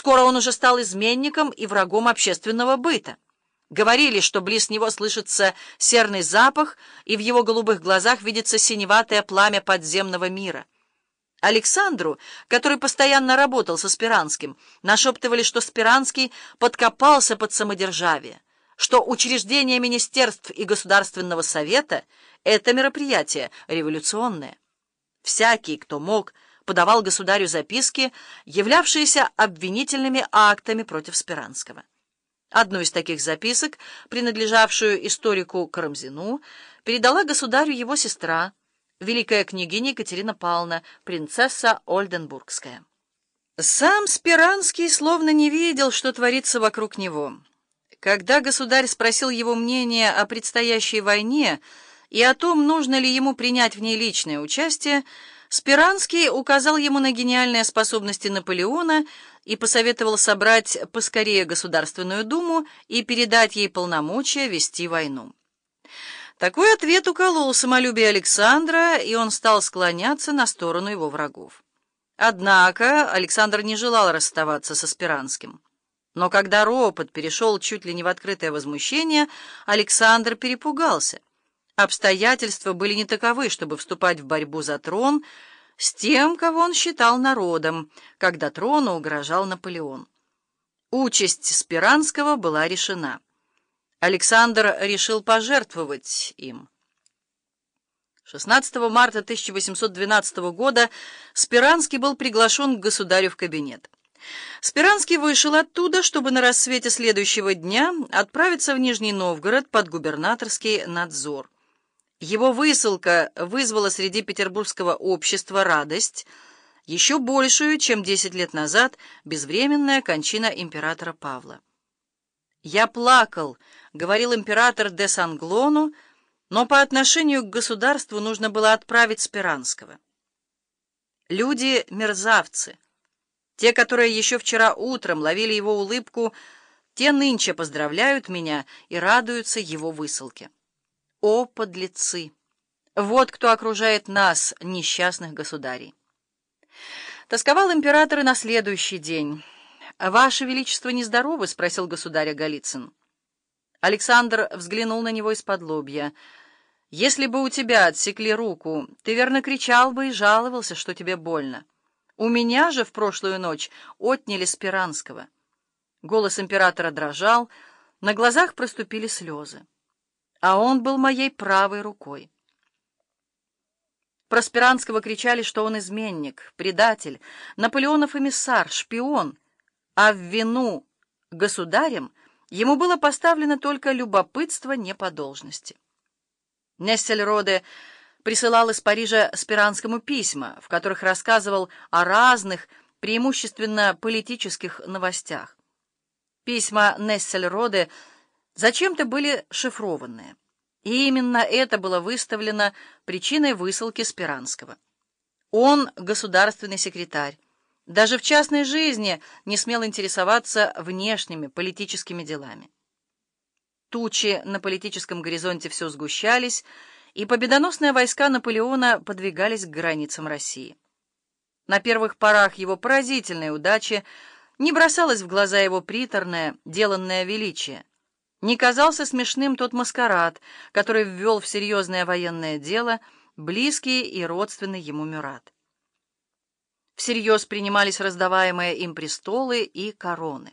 Скоро он уже стал изменником и врагом общественного быта. Говорили, что близ него слышится серный запах, и в его голубых глазах видится синеватое пламя подземного мира. Александру, который постоянно работал со Спиранским, нашептывали, что Спиранский подкопался под самодержавие, что учреждение министерств и Государственного совета — это мероприятие революционное. Всякий, кто мог, подавал государю записки, являвшиеся обвинительными актами против Спиранского. Одну из таких записок, принадлежавшую историку Карамзину, передала государю его сестра, великая княгиня Екатерина Павловна, принцесса Ольденбургская. Сам Спиранский словно не видел, что творится вокруг него. Когда государь спросил его мнение о предстоящей войне и о том, нужно ли ему принять в ней личное участие, Спиранский указал ему на гениальные способности Наполеона и посоветовал собрать поскорее Государственную Думу и передать ей полномочия вести войну. Такой ответ уколол самолюбие Александра, и он стал склоняться на сторону его врагов. Однако Александр не желал расставаться со Спиранским. Но когда ропот перешел чуть ли не в открытое возмущение, Александр перепугался. Обстоятельства были не таковы, чтобы вступать в борьбу за трон с тем, кого он считал народом, когда трону угрожал Наполеон. Участь Спиранского была решена. Александр решил пожертвовать им. 16 марта 1812 года Спиранский был приглашен к государю в кабинет. Спиранский вышел оттуда, чтобы на рассвете следующего дня отправиться в Нижний Новгород под губернаторский надзор. Его высылка вызвала среди петербургского общества радость, еще большую, чем 10 лет назад безвременная кончина императора Павла. «Я плакал», — говорил император де Санглону, но по отношению к государству нужно было отправить Спиранского. Люди — мерзавцы. Те, которые еще вчера утром ловили его улыбку, те нынче поздравляют меня и радуются его высылке. О, подлецы! Вот кто окружает нас, несчастных государей. Тосковал император и на следующий день. «Ваше Величество нездоровы?» — спросил государя Голицын. Александр взглянул на него из-под лобья. «Если бы у тебя отсекли руку, ты верно кричал бы и жаловался, что тебе больно. У меня же в прошлую ночь отняли Спиранского». Голос императора дрожал, на глазах проступили слезы. А он был моей правой рукой. Про Спиранского кричали, что он изменник, предатель, Наполеонов эмиссар, шпион — а в вину государем ему было поставлено только любопытство не по должности. Нессельроде присылал из Парижа Спиранскому письма, в которых рассказывал о разных, преимущественно политических новостях. Письма Нессельроде зачем-то были шифрованные, и именно это было выставлено причиной высылки Спиранского. Он государственный секретарь, даже в частной жизни не смел интересоваться внешними политическими делами. Тучи на политическом горизонте все сгущались, и победоносные войска Наполеона подвигались к границам России. На первых порах его поразительной удачи не бросалось в глаза его приторное, деланное величие. Не казался смешным тот маскарад, который ввел в серьезное военное дело близкий и родственный ему Мюрат всерьез принимались раздаваемые им престолы и короны.